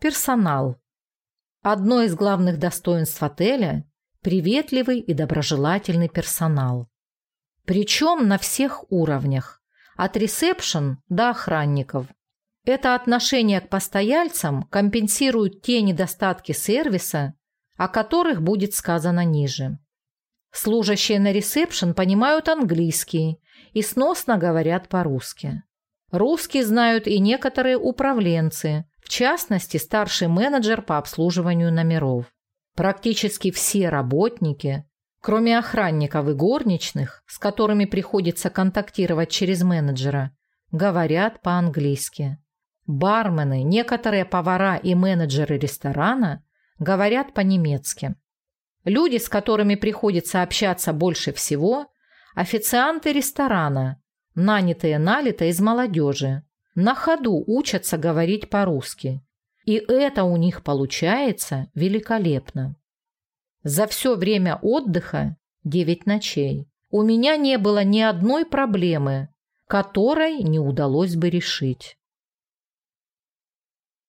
Персонал. Одно из главных достоинств отеля – приветливый и доброжелательный персонал. Причем на всех уровнях, от ресепшн до охранников. Это отношение к постояльцам компенсирует те недостатки сервиса, о которых будет сказано ниже. Служащие на ресепшн понимают английский и сносно говорят по-русски. Русский знают и некоторые управленцы, частности, старший менеджер по обслуживанию номеров. Практически все работники, кроме охранников и горничных, с которыми приходится контактировать через менеджера, говорят по-английски. Бармены, некоторые повара и менеджеры ресторана говорят по-немецки. Люди, с которыми приходится общаться больше всего – официанты ресторана, нанятые налито из молодежи, на ходу учатся говорить по-русски. И это у них получается великолепно. За все время отдыха, 9 ночей, у меня не было ни одной проблемы, которой не удалось бы решить.